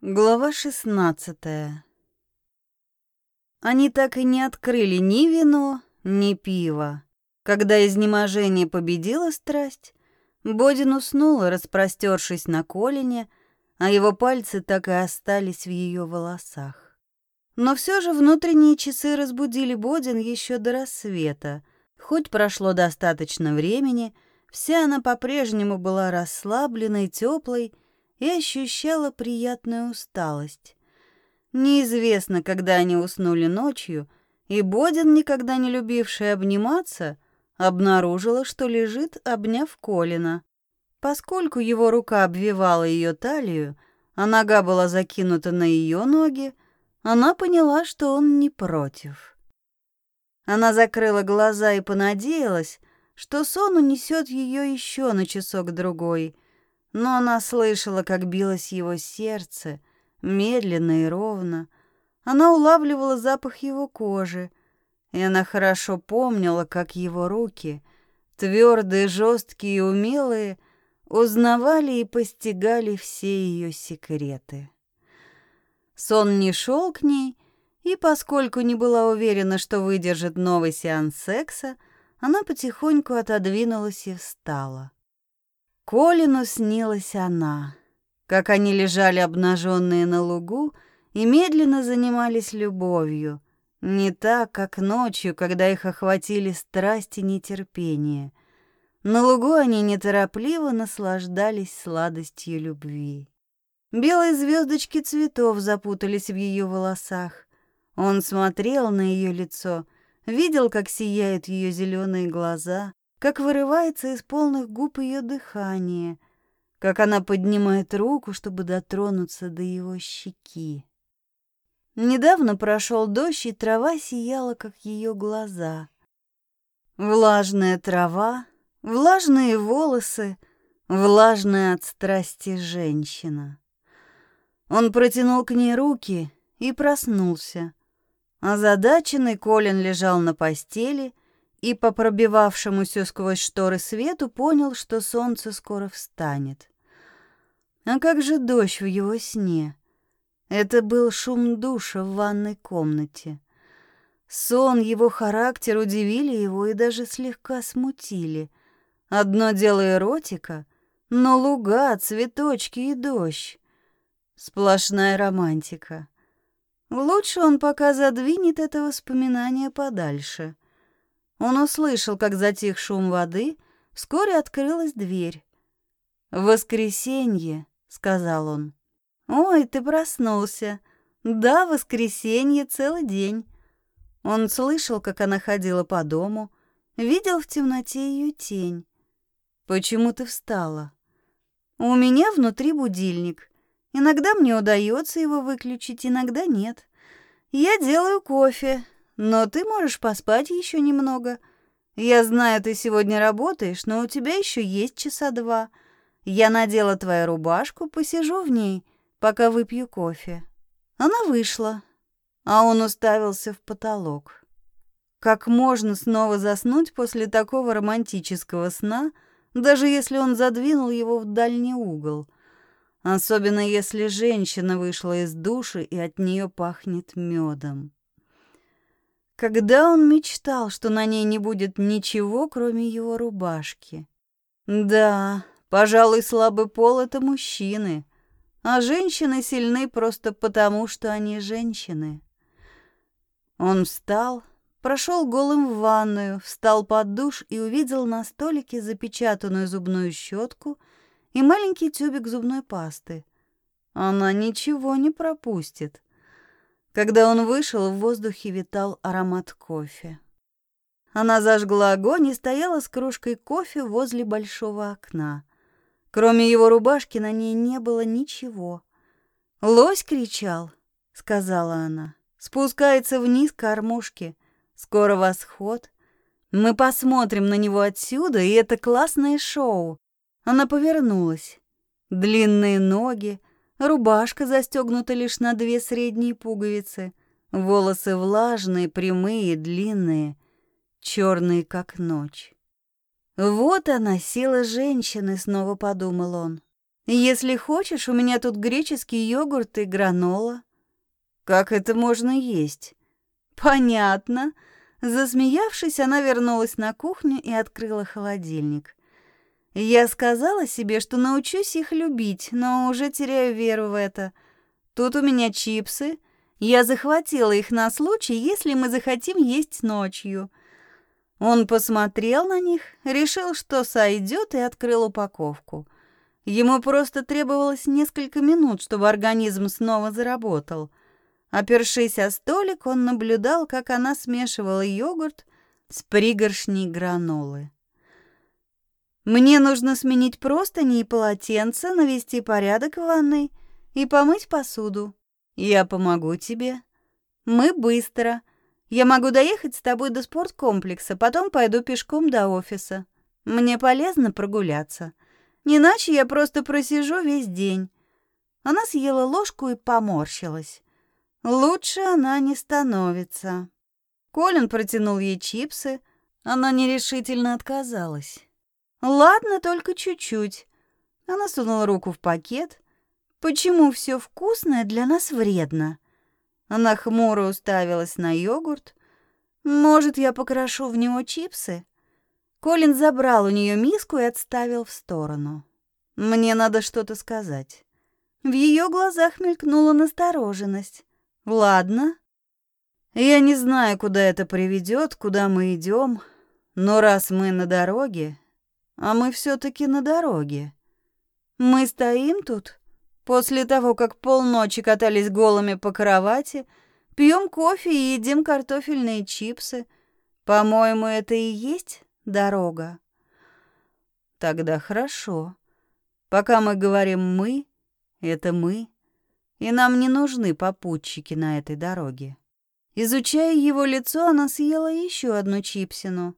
Глава шестнадцатая. Они так и не открыли ни вино, ни пиво. Когда изнеможение победило страсть, Бодин уснула, распростершись на колене, а его пальцы так и остались в ее волосах. Но все же внутренние часы разбудили Бодин еще до рассвета. Хоть прошло достаточно времени, вся она по-прежнему была расслабленной, теплой и ощущала приятную усталость. Неизвестно, когда они уснули ночью, и Бодин, никогда не любивший обниматься, обнаружила, что лежит, обняв Колина. Поскольку его рука обвивала ее талию, а нога была закинута на ее ноги, она поняла, что он не против. Она закрыла глаза и понадеялась, что сон унесет ее еще на часок-другой — но она слышала, как билось его сердце, медленно и ровно. Она улавливала запах его кожи, и она хорошо помнила, как его руки, твердые, жесткие и умелые, узнавали и постигали все ее секреты. Сон не шел к ней, и поскольку не была уверена, что выдержит новый сеанс секса, она потихоньку отодвинулась и встала. Колину снилась она, как они лежали обнаженные на лугу и медленно занимались любовью, не так, как ночью, когда их охватили страсть и нетерпение. На лугу они неторопливо наслаждались сладостью любви. Белые звездочки цветов запутались в ее волосах. Он смотрел на ее лицо, видел, как сияют ее зеленые глаза, как вырывается из полных губ ее дыхание, как она поднимает руку, чтобы дотронуться до его щеки. Недавно прошел дождь, и трава сияла, как ее глаза. Влажная трава, влажные волосы, влажная от страсти женщина. Он протянул к ней руки и проснулся. Озадаченный Колин лежал на постели — и по пробивавшемуся сквозь шторы свету понял, что солнце скоро встанет. А как же дождь в его сне? Это был шум душа в ванной комнате. Сон, его характер удивили его и даже слегка смутили. Одно дело эротика, но луга, цветочки и дождь. Сплошная романтика. Лучше он пока задвинет это воспоминание подальше — он услышал, как затих шум воды, вскоре открылась дверь. «Воскресенье», — сказал он. «Ой, ты проснулся. Да, воскресенье целый день». Он слышал, как она ходила по дому, видел в темноте ее тень. «Почему ты встала?» «У меня внутри будильник. Иногда мне удается его выключить, иногда нет. Я делаю кофе, но ты можешь поспать еще немного. Я знаю, ты сегодня работаешь, но у тебя еще есть часа два. Я надела твою рубашку, посижу в ней, пока выпью кофе». Она вышла, а он уставился в потолок. Как можно снова заснуть после такого романтического сна, даже если он задвинул его в дальний угол? Особенно если женщина вышла из души и от нее пахнет медом. Когда он мечтал, что на ней не будет ничего, кроме его рубашки. Да, пожалуй, слабый пол — это мужчины, а женщины сильны просто потому, что они женщины. Он встал, прошел голым в ванную, встал под душ и увидел на столике запечатанную зубную щетку и маленький тюбик зубной пасты. Она ничего не пропустит. Когда он вышел, в воздухе витал аромат кофе. Она зажгла огонь и стояла с кружкой кофе возле большого окна. Кроме его рубашки на ней не было ничего. «Лось кричал», — сказала она. «Спускается вниз к кормушке. Скоро восход. Мы посмотрим на него отсюда, и это классное шоу». Она повернулась. Длинные ноги, Рубашка застегнута лишь на две средние пуговицы. Волосы влажные, прямые, длинные, черные, как ночь. Вот она, сила женщины, снова подумал он. Если хочешь, у меня тут греческий йогурт и гранола. Как это можно есть? Понятно. Засмеявшись, она вернулась на кухню и открыла холодильник. Я сказала себе, что научусь их любить, но уже теряю веру в это. Тут у меня чипсы. Я захватила их на случай, если мы захотим есть ночью. Он посмотрел на них, решил, что сойдет, и открыл упаковку. Ему просто требовалось несколько минут, чтобы организм снова заработал. Опершись о столик, он наблюдал, как она смешивала йогурт с пригоршней гранолы. Мне нужно сменить простыни и полотенце, навести порядок в ванной и помыть посуду. Я помогу тебе. Мы быстро. Я могу доехать с тобой до спорткомплекса, потом пойду пешком до офиса. Мне полезно прогуляться. Иначе я просто просижу весь день. Она съела ложку и поморщилась. Лучше она не становится. Колин протянул ей чипсы. Она нерешительно отказалась. Ладно, только чуть-чуть. Она сунула руку в пакет. Почему все вкусное для нас вредно? Она хмуро уставилась на йогурт. Может, я покрошу в него чипсы? Колин забрал у нее миску и отставил в сторону. Мне надо что-то сказать. В ее глазах мелькнула настороженность. Ладно. Я не знаю, куда это приведет, куда мы идем, но раз мы на дороге, а мы все-таки на дороге. Мы стоим тут, после того, как полночи катались голыми по кровати, пьем кофе и едим картофельные чипсы. По-моему, это и есть дорога. Тогда хорошо. Пока мы говорим «мы», это мы, и нам не нужны попутчики на этой дороге. Изучая его лицо, она съела еще одну чипсину.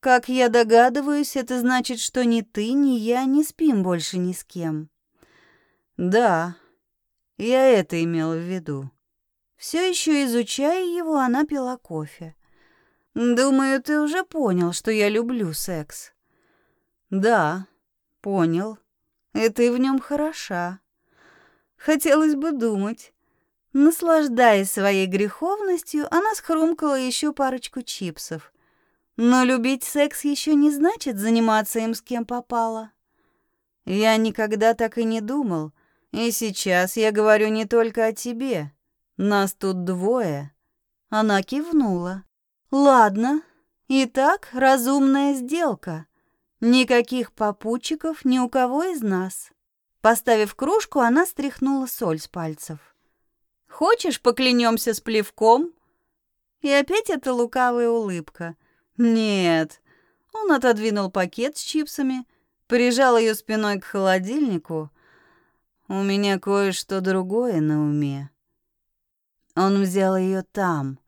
Как я догадываюсь, это значит, что ни ты, ни я не спим больше ни с кем. Да, я это имела в виду. Все еще изучая его, она пила кофе. Думаю, ты уже понял, что я люблю секс. Да, понял. И ты в нем хороша. Хотелось бы думать. Наслаждаясь своей греховностью, она схрумкала еще парочку чипсов. Но любить секс еще не значит заниматься им с кем попало. Я никогда так и не думал. И сейчас я говорю не только о тебе. Нас тут двое. Она кивнула. Ладно. Итак, разумная сделка. Никаких попутчиков ни у кого из нас. Поставив кружку, она стряхнула соль с пальцев. Хочешь, поклянемся с плевком? И опять эта лукавая улыбка — «Нет». Он отодвинул пакет с чипсами, прижал ее спиной к холодильнику. «У меня кое-что другое на уме». Он взял ее там,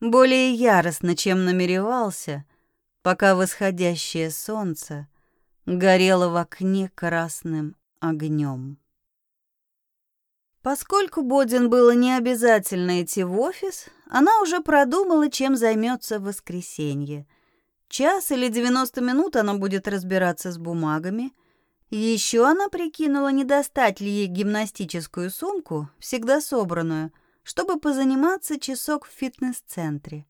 более яростно, чем намеревался, пока восходящее солнце горело в окне красным огнем. Поскольку Бодин было не обязательно идти в офис, она уже продумала, чем займется в воскресенье. Час или 90 минут она будет разбираться с бумагами. Еще она прикинула, не достать ли ей гимнастическую сумку, всегда собранную, чтобы позаниматься часок в фитнес-центре.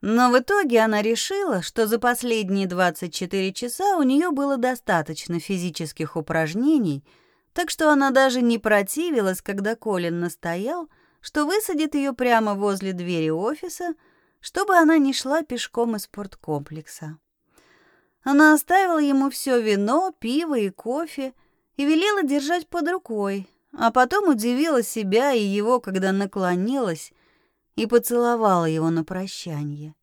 Но в итоге она решила, что за последние 24 часа у нее было достаточно физических упражнений – так что она даже не противилась, когда Колин настоял, что высадит ее прямо возле двери офиса, чтобы она не шла пешком из спорткомплекса. Она оставила ему все вино, пиво и кофе и велела держать под рукой, а потом удивила себя и его, когда наклонилась и поцеловала его на прощание.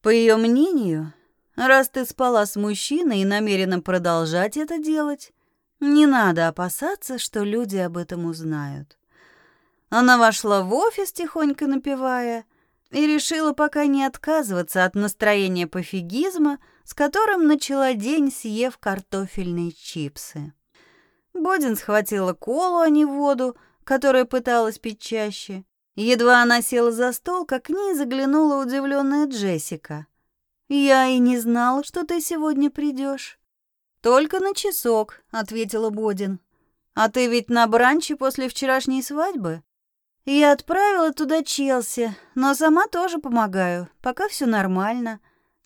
По ее мнению, раз ты спала с мужчиной и намерена продолжать это делать, не надо опасаться, что люди об этом узнают. Она вошла в офис, тихонько напевая, и решила пока не отказываться от настроения пофигизма, с которым начала день, съев картофельные чипсы. Бодин схватила колу, а не воду, которая пыталась пить чаще. Едва она села за стол, как к ней заглянула удивленная Джессика. «Я и не знала, что ты сегодня придешь. Только на часок, ответила Бодин. А ты ведь на бранче после вчерашней свадьбы? Я отправила туда Челси, но сама тоже помогаю. Пока все нормально.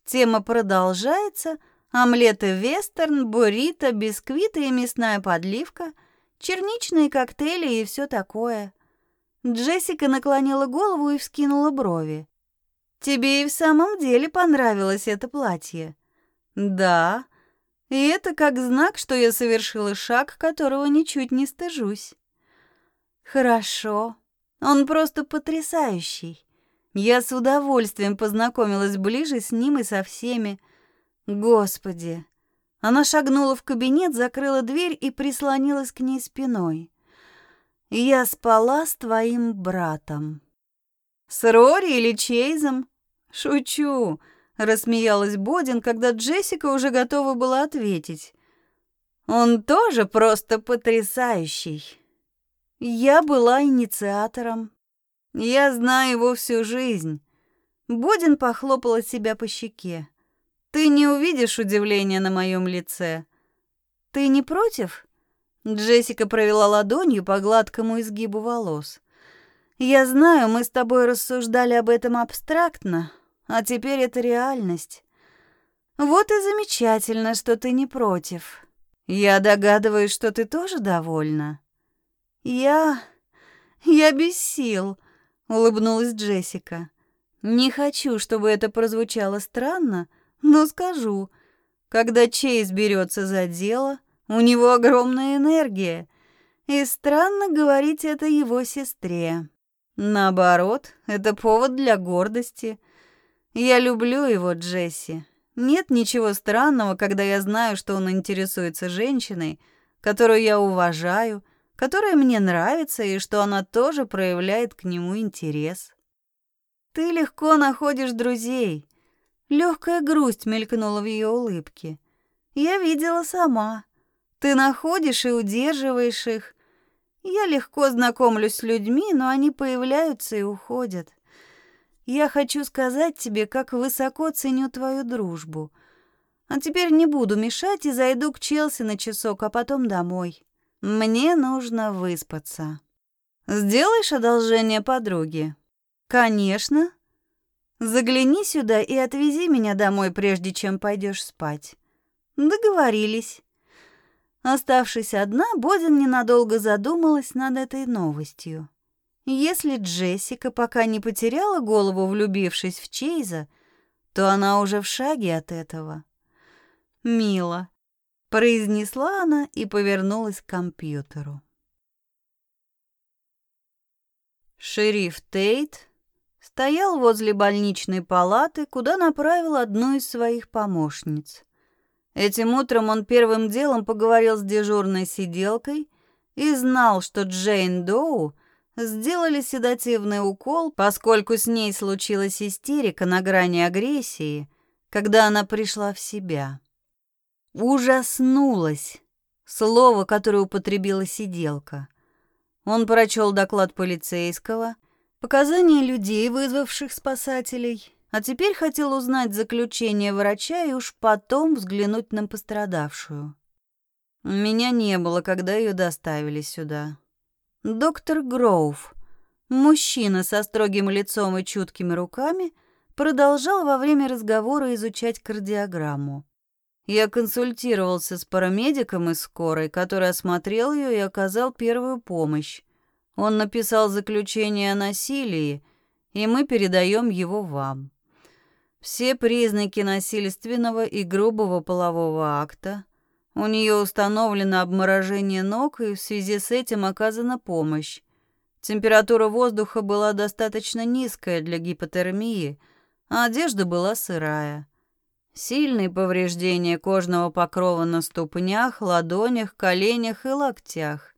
Тема продолжается. Омлеты вестерн, буррито, бисквиты и мясная подливка, черничные коктейли и все такое. Джессика наклонила голову и вскинула брови. «Тебе и в самом деле понравилось это платье?» «Да. И это как знак, что я совершила шаг, которого ничуть не стыжусь». «Хорошо. Он просто потрясающий. Я с удовольствием познакомилась ближе с ним и со всеми. Господи!» Она шагнула в кабинет, закрыла дверь и прислонилась к ней спиной. Я спала с твоим братом. С Рори или Чейзом? Шучу, рассмеялась Бодин, когда Джессика уже готова была ответить. Он тоже просто потрясающий. Я была инициатором. Я знаю его всю жизнь. Бодин похлопала себя по щеке. Ты не увидишь удивления на моем лице. Ты не против? Джессика провела ладонью по гладкому изгибу волос. «Я знаю, мы с тобой рассуждали об этом абстрактно, а теперь это реальность. Вот и замечательно, что ты не против. Я догадываюсь, что ты тоже довольна». «Я... я без сил», — улыбнулась Джессика. «Не хочу, чтобы это прозвучало странно, но скажу, когда Чейз берется за дело, у него огромная энергия. И странно говорить это его сестре. Наоборот, это повод для гордости. Я люблю его, Джесси. Нет ничего странного, когда я знаю, что он интересуется женщиной, которую я уважаю, которая мне нравится, и что она тоже проявляет к нему интерес. Ты легко находишь друзей. Легкая грусть мелькнула в ее улыбке. Я видела сама. Ты находишь и удерживаешь их. Я легко знакомлюсь с людьми, но они появляются и уходят. Я хочу сказать тебе, как высоко ценю твою дружбу. А теперь не буду мешать и зайду к Челси на часок, а потом домой. Мне нужно выспаться. Сделаешь одолжение подруге? Конечно. Загляни сюда и отвези меня домой, прежде чем пойдешь спать. Договорились. Оставшись одна, Бодин ненадолго задумалась над этой новостью. Если Джессика пока не потеряла голову, влюбившись в Чейза, то она уже в шаге от этого. «Мило», — произнесла она и повернулась к компьютеру. Шериф Тейт стоял возле больничной палаты, куда направил одну из своих помощниц. Этим утром он первым делом поговорил с дежурной сиделкой и знал, что Джейн Доу сделали седативный укол, поскольку с ней случилась истерика на грани агрессии, когда она пришла в себя. Ужаснулась. Слово, которое употребила сиделка. Он прочел доклад полицейского, показания людей, вызвавших спасателей, а теперь хотел узнать заключение врача и уж потом взглянуть на пострадавшую. Меня не было, когда ее доставили сюда. Доктор Гроув, мужчина со строгим лицом и чуткими руками, продолжал во время разговора изучать кардиограмму. Я консультировался с парамедиком из скорой, который осмотрел ее и оказал первую помощь. Он написал заключение о насилии, и мы передаем его вам. Все признаки насильственного и грубого полового акта. У нее установлено обморожение ног, и в связи с этим оказана помощь. Температура воздуха была достаточно низкая для гипотермии, а одежда была сырая. Сильные повреждения кожного покрова на ступнях, ладонях, коленях и локтях.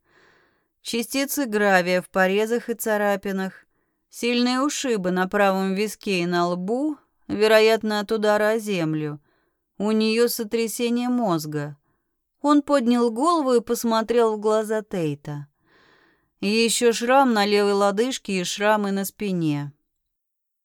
Частицы гравия в порезах и царапинах. Сильные ушибы на правом виске и на лбу, вероятно, от удара о землю. У нее сотрясение мозга. Он поднял голову и посмотрел в глаза Тейта. Еще шрам на левой лодыжке и шрамы на спине.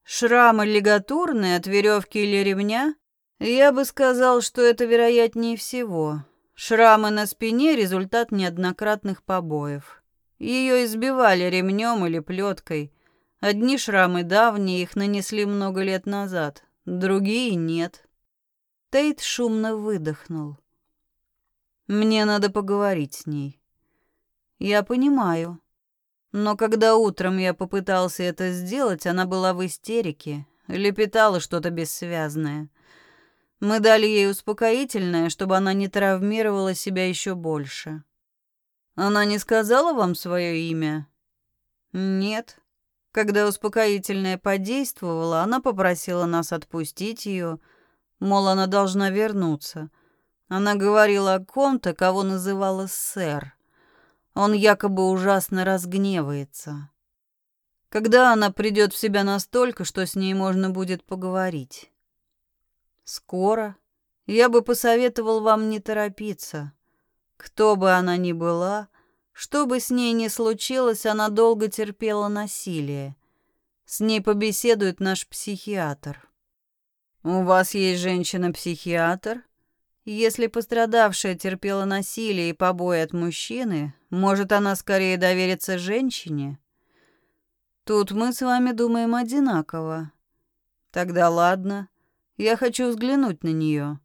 Шрамы лигатурные от веревки или ремня? Я бы сказал, что это вероятнее всего. Шрамы на спине — результат неоднократных побоев. Ее избивали ремнем или плеткой. Одни шрамы давние, их нанесли много лет назад, другие — нет. Тейт шумно выдохнул. Мне надо поговорить с ней. Я понимаю. Но когда утром я попытался это сделать, она была в истерике, лепетала что-то бессвязное. Мы дали ей успокоительное, чтобы она не травмировала себя еще больше. Она не сказала вам свое имя? Нет. Когда успокоительное подействовало, она попросила нас отпустить ее, мол, она должна вернуться. Она говорила о ком-то, кого называла сэр. Он якобы ужасно разгневается. Когда она придет в себя настолько, что с ней можно будет поговорить? Скоро. Я бы посоветовал вам не торопиться. Кто бы она ни была, что бы с ней ни случилось, она долго терпела насилие. С ней побеседует наш психиатр. У вас есть женщина-психиатр? Если пострадавшая терпела насилие и побои от мужчины, может, она скорее доверится женщине? Тут мы с вами думаем одинаково. Тогда ладно. Я хочу взглянуть на нее.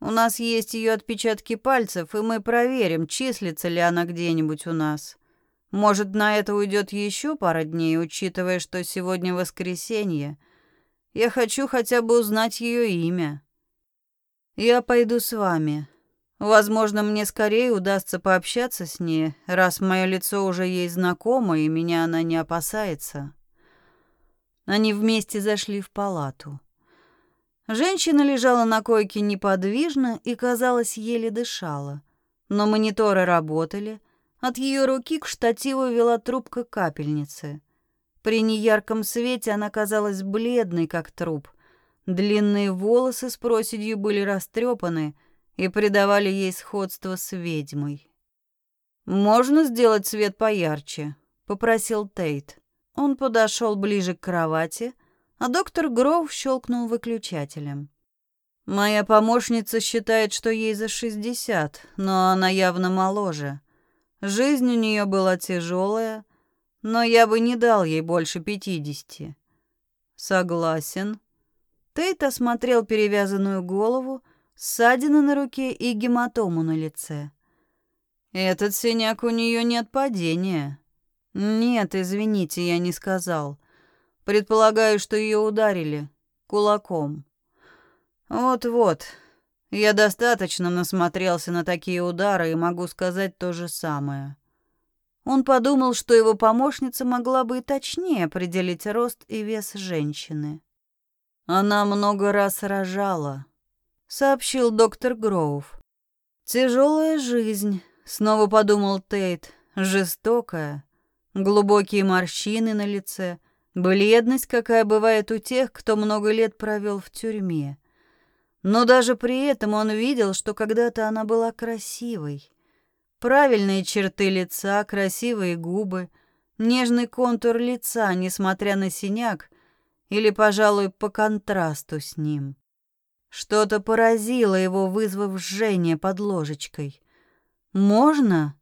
У нас есть ее отпечатки пальцев, и мы проверим, числится ли она где-нибудь у нас. Может, на это уйдет еще пара дней, учитывая, что сегодня воскресенье. Я хочу хотя бы узнать ее имя. Я пойду с вами. Возможно, мне скорее удастся пообщаться с ней, раз мое лицо уже ей знакомо, и меня она не опасается. Они вместе зашли в палату. Женщина лежала на койке неподвижно и, казалось, еле дышала. Но мониторы работали. От ее руки к штативу вела трубка капельницы. При неярком свете она казалась бледной, как труп. Длинные волосы с проседью были растрепаны и придавали ей сходство с ведьмой. «Можно сделать свет поярче?» — попросил Тейт. Он подошел ближе к кровати — а доктор Гроув щелкнул выключателем. «Моя помощница считает, что ей за шестьдесят, но она явно моложе. Жизнь у нее была тяжелая, но я бы не дал ей больше пятидесяти». «Согласен». Тейт осмотрел перевязанную голову, ссадины на руке и гематому на лице. «Этот синяк у нее не от падения». «Нет, извините, я не сказал. Предполагаю, что ее ударили кулаком. Вот-вот. Я достаточно насмотрелся на такие удары и могу сказать то же самое. Он подумал, что его помощница могла бы и точнее определить рост и вес женщины. Она много раз рожала, сообщил доктор Гроув. Тяжелая жизнь, снова подумал Тейт, жестокая, глубокие морщины на лице, Бледность, какая бывает у тех, кто много лет провел в тюрьме. Но даже при этом он видел, что когда-то она была красивой. Правильные черты лица, красивые губы, нежный контур лица, несмотря на синяк, или, пожалуй, по контрасту с ним. Что-то поразило его, вызвав жжение под ложечкой. «Можно?»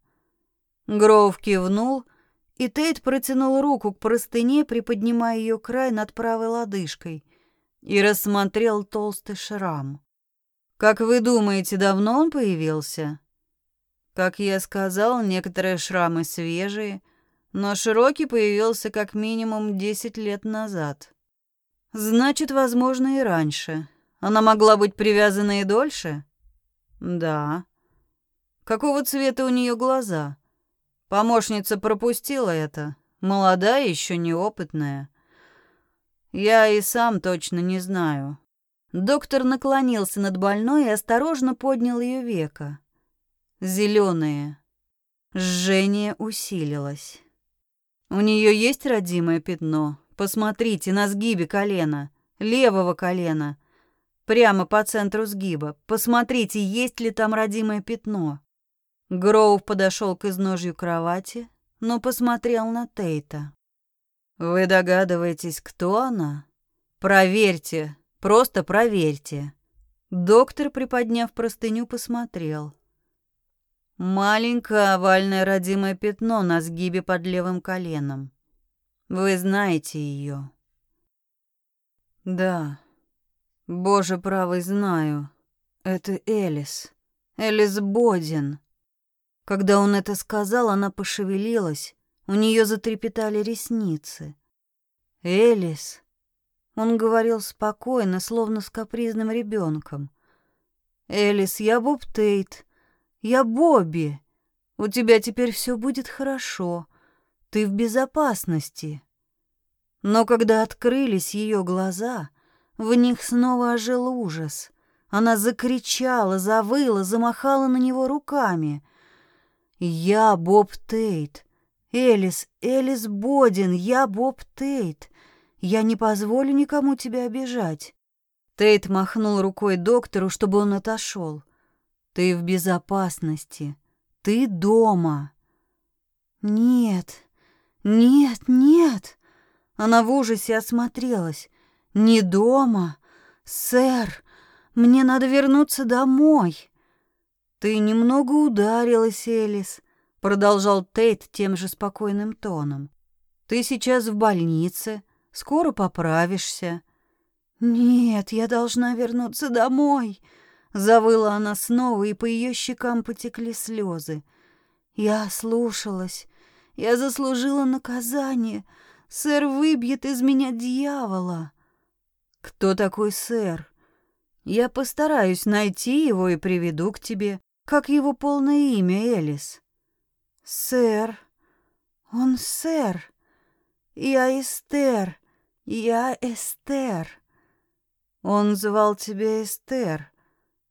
Гроув кивнул и Тейт протянул руку к простыне, приподнимая ее край над правой лодыжкой, и рассмотрел толстый шрам. «Как вы думаете, давно он появился?» «Как я сказал, некоторые шрамы свежие, но широкий появился как минимум десять лет назад. Значит, возможно, и раньше. Она могла быть привязана и дольше?» «Да». «Какого цвета у нее глаза?» Помощница пропустила это. Молодая, еще неопытная. Я и сам точно не знаю. Доктор наклонился над больной и осторожно поднял ее века. Зеленые. Жжение усилилось. У нее есть родимое пятно. Посмотрите на сгибе колена, левого колена, прямо по центру сгиба. Посмотрите, есть ли там родимое пятно. Гроув подошел к изножью кровати, но посмотрел на Тейта. «Вы догадываетесь, кто она? Проверьте, просто проверьте». Доктор, приподняв простыню, посмотрел. Маленькое овальное родимое пятно на сгибе под левым коленом. Вы знаете ее. Да. Боже правый, знаю. Это Элис. Элис Бодин. Когда он это сказал, она пошевелилась, у нее затрепетали ресницы. Элис. Он говорил спокойно, словно с капризным ребенком. Элис, я Боб Тейт. Я Бобби. У тебя теперь все будет хорошо. Ты в безопасности. Но когда открылись ее глаза, в них снова ожил ужас. Она закричала, завыла, замахала на него руками. «Я Боб Тейт. Элис, Элис Бодин, я Боб Тейт. Я не позволю никому тебя обижать». Тейт махнул рукой доктору, чтобы он отошел. Ты в безопасности. Ты дома. Нет, нет, нет. Она в ужасе осмотрелась. Не дома. Сэр, мне надо вернуться домой. Ты немного ударилась, Элис, продолжал Тейт тем же спокойным тоном. Ты сейчас в больнице, скоро поправишься. Нет, я должна вернуться домой. Завыла она снова, и по ее щекам потекли слезы. Я слушалась. Я заслужила наказание. Сэр выбьет из меня дьявола. Кто такой сэр? Я постараюсь найти его и приведу к тебе. Как его полное имя, Элис? Сэр. Он сэр. Я Эстер. Я Эстер. Он звал тебя Эстер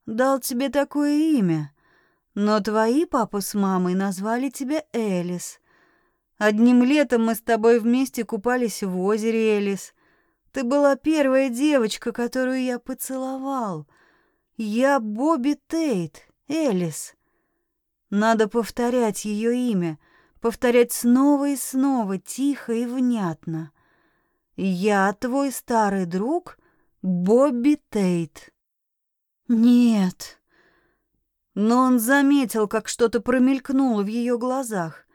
дал тебе такое имя, но твои папа с мамой назвали тебя Элис. Одним летом мы с тобой вместе купались в озере Элис. Ты была первая девочка, которую я поцеловал. Я Бобби Тейт, Элис. Надо повторять ее имя, повторять снова и снова, тихо и внятно. Я твой старый друг Бобби Тейт. Нет. Но он заметил, как что-то промелькнуло в ее глазах.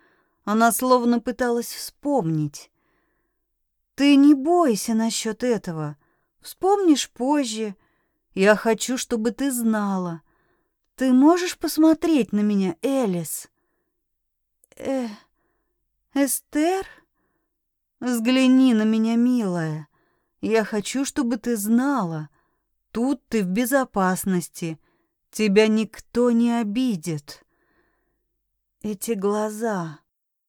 Она словно пыталась вспомнить. Ты не бойся насчет этого. Вспомнишь позже. Я хочу, чтобы ты знала. Ты можешь посмотреть на меня, Элис? Э, Эстер? Взгляни на меня, милая. Я хочу, чтобы ты знала. Тут ты в безопасности. Тебя никто не обидит. Эти глаза,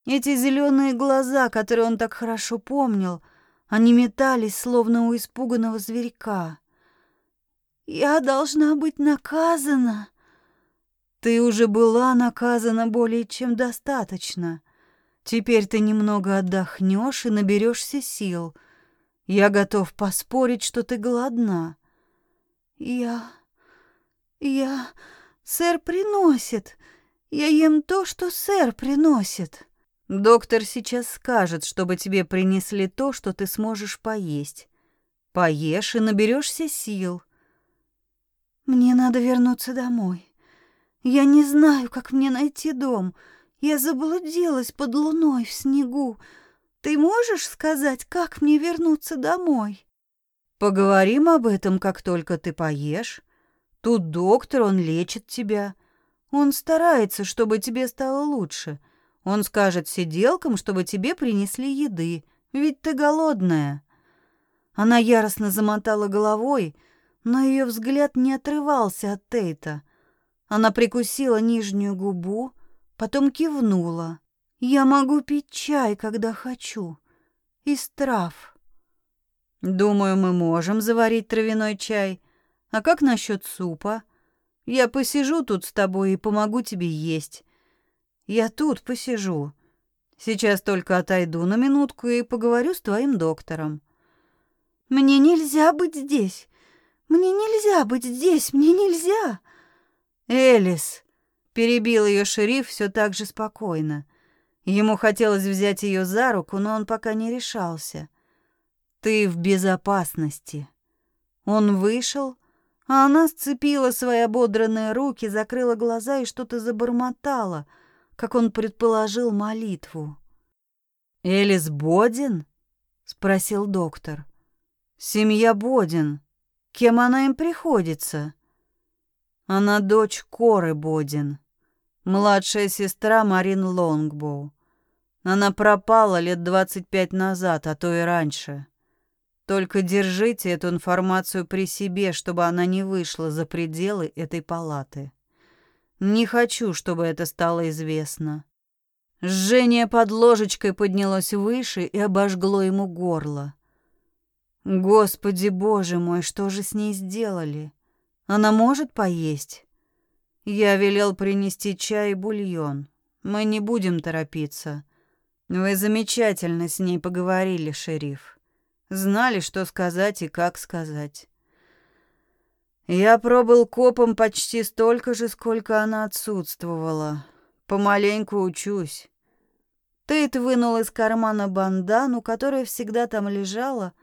эти зеленые глаза, которые он так хорошо помнил, они метались, словно у испуганного зверька. Я должна быть наказана. Ты уже была наказана более чем достаточно. Теперь ты немного отдохнешь и наберешься сил. Я готов поспорить, что ты голодна. «Я... я... сэр приносит. Я ем то, что сэр приносит». «Доктор сейчас скажет, чтобы тебе принесли то, что ты сможешь поесть. Поешь и наберешься сил». «Мне надо вернуться домой. Я не знаю, как мне найти дом. Я заблудилась под луной в снегу. Ты можешь сказать, как мне вернуться домой?» Поговорим об этом, как только ты поешь. Тут доктор, он лечит тебя. Он старается, чтобы тебе стало лучше. Он скажет сиделкам, чтобы тебе принесли еды, ведь ты голодная. Она яростно замотала головой, но ее взгляд не отрывался от Тейта. Она прикусила нижнюю губу, потом кивнула. Я могу пить чай, когда хочу, из трав. Думаю, мы можем заварить травяной чай. А как насчет супа? Я посижу тут с тобой и помогу тебе есть. Я тут посижу. Сейчас только отойду на минутку и поговорю с твоим доктором. Мне нельзя быть здесь. Мне нельзя быть здесь. Мне нельзя. Элис, перебил ее шериф все так же спокойно. Ему хотелось взять ее за руку, но он пока не решался. Ты в безопасности. Он вышел, А она сцепила свои ободранные руки, закрыла глаза и что-то забормотала, как он предположил молитву. «Элис Бодин?» — спросил доктор. «Семья Бодин. Кем она им приходится?» «Она дочь Коры Бодин, младшая сестра Марин Лонгбоу. Она пропала лет двадцать пять назад, а то и раньше. Только держите эту информацию при себе, чтобы она не вышла за пределы этой палаты. Не хочу, чтобы это стало известно. Жжение под ложечкой поднялось выше и обожгло ему горло. Господи боже мой, что же с ней сделали? Она может поесть? Я велел принести чай и бульон. Мы не будем торопиться. Вы замечательно с ней поговорили, шериф. Знали, что сказать и как сказать. Я пробыл копом почти столько же, сколько она отсутствовала. Помаленьку учусь. Тейт вынул из кармана бандану, которая всегда там лежала,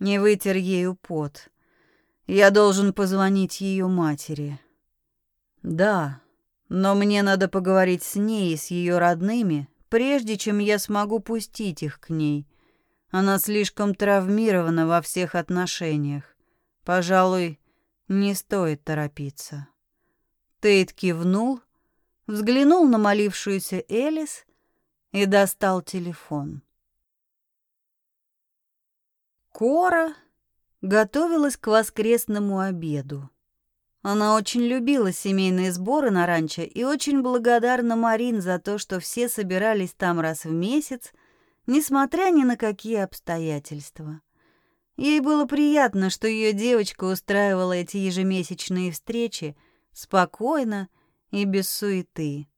не вытер ею пот. Я должен позвонить ее матери. Да, но мне надо поговорить с ней и с ее родными, прежде чем я смогу пустить их к ней. Она слишком травмирована во всех отношениях. Пожалуй, не стоит торопиться. Тейт кивнул, взглянул на молившуюся Элис и достал телефон. Кора готовилась к воскресному обеду. Она очень любила семейные сборы на ранчо и очень благодарна Марин за то, что все собирались там раз в месяц, несмотря ни на какие обстоятельства. Ей было приятно, что ее девочка устраивала эти ежемесячные встречи спокойно и без суеты.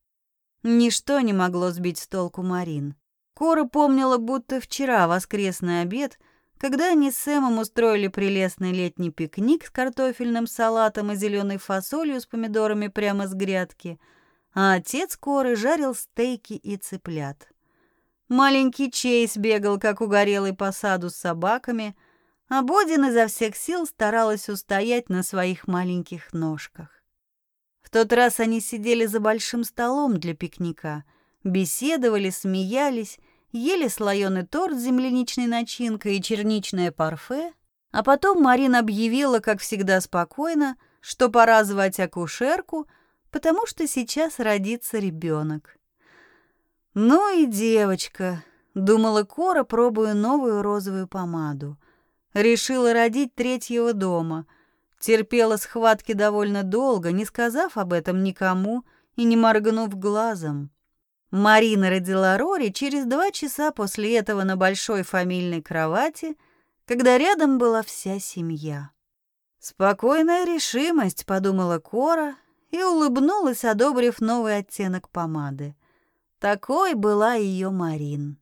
Ничто не могло сбить с толку Марин. Кора помнила, будто вчера воскресный обед, когда они с Сэмом устроили прелестный летний пикник с картофельным салатом и зеленой фасолью с помидорами прямо с грядки, а отец Коры жарил стейки и цыплят. Маленький Чейз бегал, как угорелый по саду с собаками, а Бодин изо всех сил старалась устоять на своих маленьких ножках тот раз они сидели за большим столом для пикника, беседовали, смеялись, ели слоеный торт с земляничной начинкой и черничное парфе, а потом Марина объявила, как всегда спокойно, что пора звать акушерку, потому что сейчас родится ребенок. «Ну и девочка», — думала Кора, пробуя новую розовую помаду. Решила родить третьего дома — Терпела схватки довольно долго, не сказав об этом никому и не моргнув глазом. Марина родила Рори через два часа после этого на большой фамильной кровати, когда рядом была вся семья. «Спокойная решимость», — подумала Кора и улыбнулась, одобрив новый оттенок помады. Такой была ее Марин.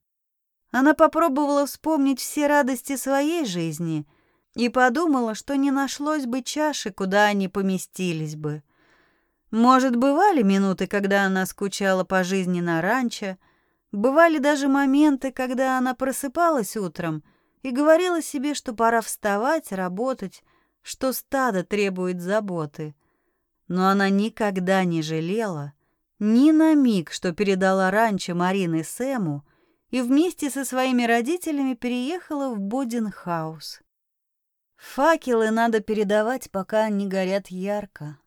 Она попробовала вспомнить все радости своей жизни — и подумала, что не нашлось бы чаши, куда они поместились бы. Может, бывали минуты, когда она скучала по жизни на ранчо, бывали даже моменты, когда она просыпалась утром и говорила себе, что пора вставать, работать, что стадо требует заботы. Но она никогда не жалела ни на миг, что передала ранчо Марины Сэму и вместе со своими родителями переехала в Боденхаус. Факелы надо передавать, пока они горят ярко.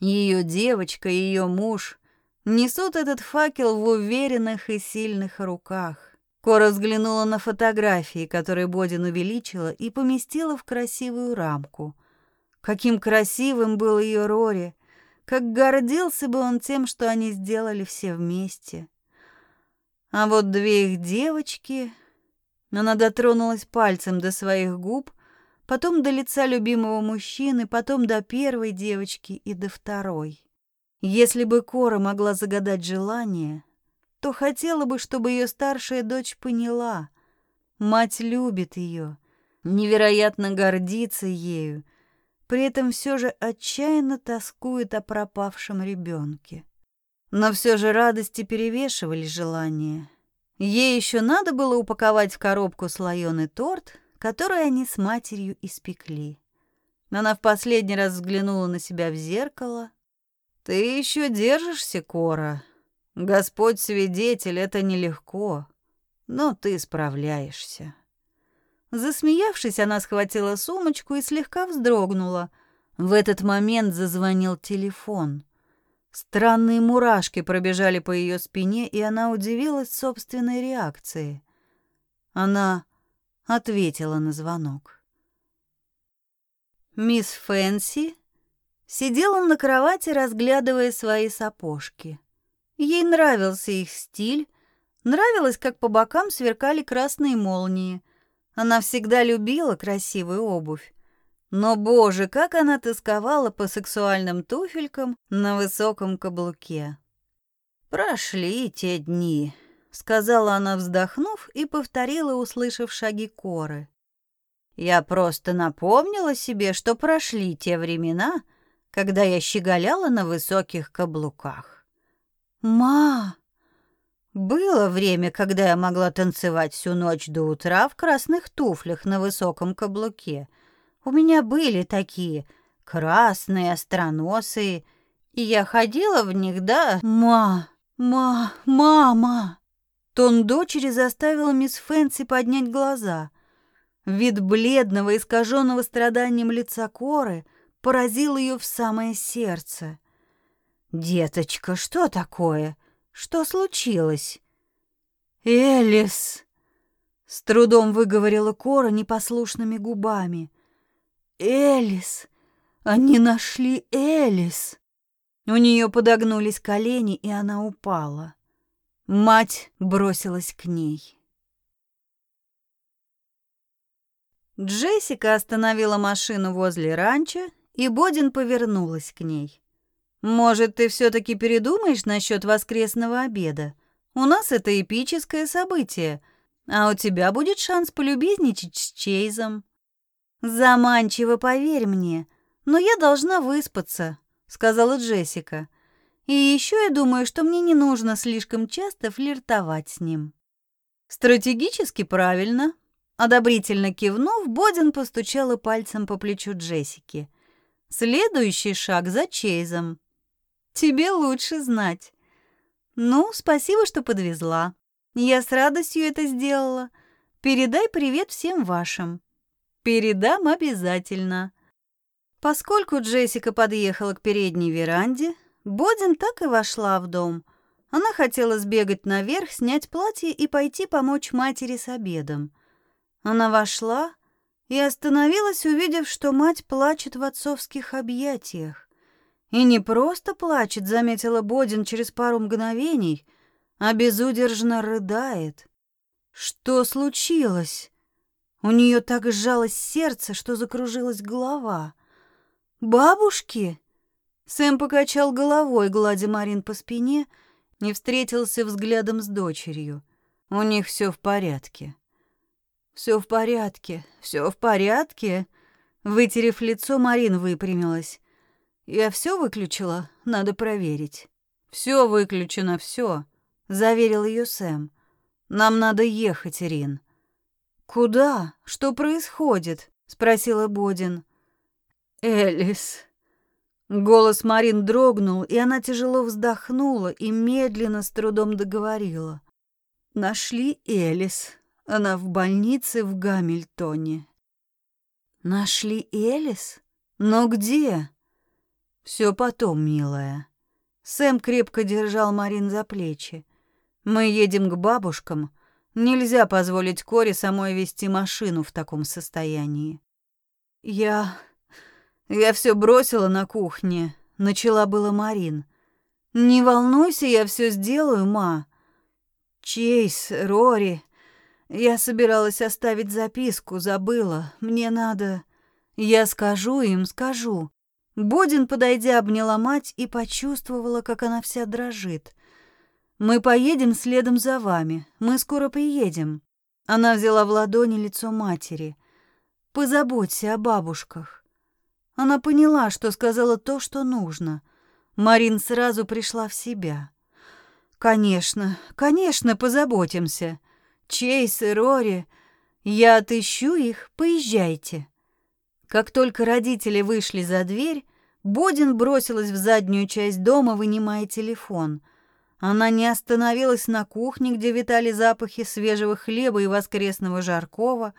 Ее девочка и ее муж несут этот факел в уверенных и сильных руках. Кора взглянула на фотографии, которые Бодин увеличила и поместила в красивую рамку. Каким красивым был ее Рори! Как гордился бы он тем, что они сделали все вместе. А вот две их девочки... Она дотронулась пальцем до своих губ, потом до лица любимого мужчины, потом до первой девочки и до второй. Если бы Кора могла загадать желание, то хотела бы, чтобы ее старшая дочь поняла. Мать любит ее, невероятно гордится ею, при этом все же отчаянно тоскует о пропавшем ребенке. Но все же радости перевешивали желания. Ей еще надо было упаковать в коробку слоеный торт, которую они с матерью испекли. Она в последний раз взглянула на себя в зеркало. «Ты еще держишься, Кора. Господь свидетель, это нелегко, но ты справляешься». Засмеявшись, она схватила сумочку и слегка вздрогнула. В этот момент зазвонил телефон. Странные мурашки пробежали по ее спине, и она удивилась собственной реакции. Она ответила на звонок. Мисс Фэнси сидела на кровати, разглядывая свои сапожки. Ей нравился их стиль, нравилось, как по бокам сверкали красные молнии. Она всегда любила красивую обувь. Но, боже, как она тосковала по сексуальным туфелькам на высоком каблуке. «Прошли те дни», — сказала она, вздохнув, и повторила, услышав шаги Коры. «Я просто напомнила себе, что прошли те времена, когда я щеголяла на высоких каблуках». «Ма!» Было время, когда я могла танцевать всю ночь до утра в красных туфлях на высоком каблуке. У меня были такие красные, остроносые, и я ходила в них, да... Ма, ма, мама! Тон дочери заставил мисс Фэнси поднять глаза. Вид бледного, искаженного страданием лица Коры поразил ее в самое сердце. «Деточка, что такое?» Что случилось? Элис, с трудом выговорила Кора непослушными губами. Элис, они нашли Элис. У нее подогнулись колени, и она упала. Мать бросилась к ней. Джессика остановила машину возле ранчо, и Бодин повернулась к ней. Может, ты все-таки передумаешь насчет воскресного обеда? У нас это эпическое событие, а у тебя будет шанс полюбезничать с Чейзом. Заманчиво, поверь мне, но я должна выспаться, сказала Джессика. И еще я думаю, что мне не нужно слишком часто флиртовать с ним. Стратегически правильно. Одобрительно кивнув, Бодин постучала пальцем по плечу Джессики. Следующий шаг за Чейзом. Тебе лучше знать. Ну, спасибо, что подвезла. Я с радостью это сделала. Передай привет всем вашим. Передам обязательно. Поскольку Джессика подъехала к передней веранде, Бодин так и вошла в дом. Она хотела сбегать наверх, снять платье и пойти помочь матери с обедом. Она вошла и остановилась, увидев, что мать плачет в отцовских объятиях. И не просто плачет, заметила Бодин через пару мгновений, а безудержно рыдает. Что случилось? У нее так сжалось сердце, что закружилась голова. «Бабушки?» Сэм покачал головой, гладя Марин по спине, не встретился взглядом с дочерью. У них все в порядке. Все в порядке, все в порядке. Вытерев лицо, Марин выпрямилась. Я все выключила, надо проверить. Все выключено, все, заверил ее Сэм. Нам надо ехать, Ирин. Куда? Что происходит? спросила Бодин. Элис. Голос Марин дрогнул, и она тяжело вздохнула и медленно с трудом договорила. Нашли Элис. Она в больнице в Гамильтоне. Нашли Элис? Но где? Все потом, милая. Сэм крепко держал Марин за плечи. Мы едем к бабушкам. Нельзя позволить Коре самой вести машину в таком состоянии. Я... Я все бросила на кухне. Начала было Марин. Не волнуйся, я все сделаю, ма. Чейз, Рори... Я собиралась оставить записку, забыла. Мне надо... Я скажу им, скажу. Бодин, подойдя, обняла мать и почувствовала, как она вся дрожит. «Мы поедем следом за вами. Мы скоро приедем». Она взяла в ладони лицо матери. «Позаботься о бабушках». Она поняла, что сказала то, что нужно. Марин сразу пришла в себя. «Конечно, конечно, позаботимся. Чейз и Рори. Я отыщу их, поезжайте». Как только родители вышли за дверь, Бодин бросилась в заднюю часть дома, вынимая телефон. Она не остановилась на кухне, где витали запахи свежего хлеба и воскресного жаркого.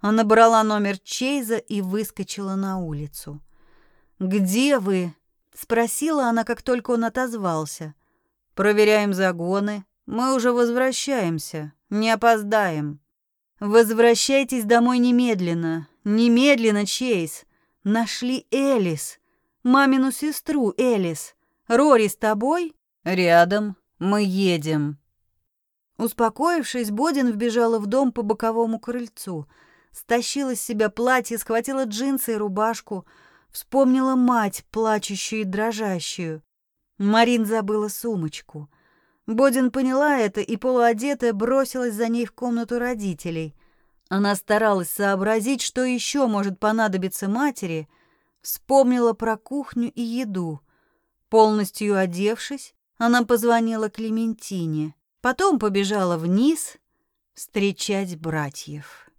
Она брала номер Чейза и выскочила на улицу. «Где вы?» — спросила она, как только он отозвался. «Проверяем загоны. Мы уже возвращаемся. Не опоздаем». «Возвращайтесь домой немедленно. Немедленно, Чейз. Нашли Элис. Мамину сестру Элис. Рори с тобой?» «Рядом. Мы едем». Успокоившись, Бодин вбежала в дом по боковому крыльцу. Стащила с себя платье, схватила джинсы и рубашку. Вспомнила мать, плачущую и дрожащую. Марин забыла сумочку. Бодин поняла это и полуодетая бросилась за ней в комнату родителей. Она старалась сообразить, что еще может понадобиться матери, вспомнила про кухню и еду. Полностью одевшись, она позвонила Клементине, потом побежала вниз встречать братьев.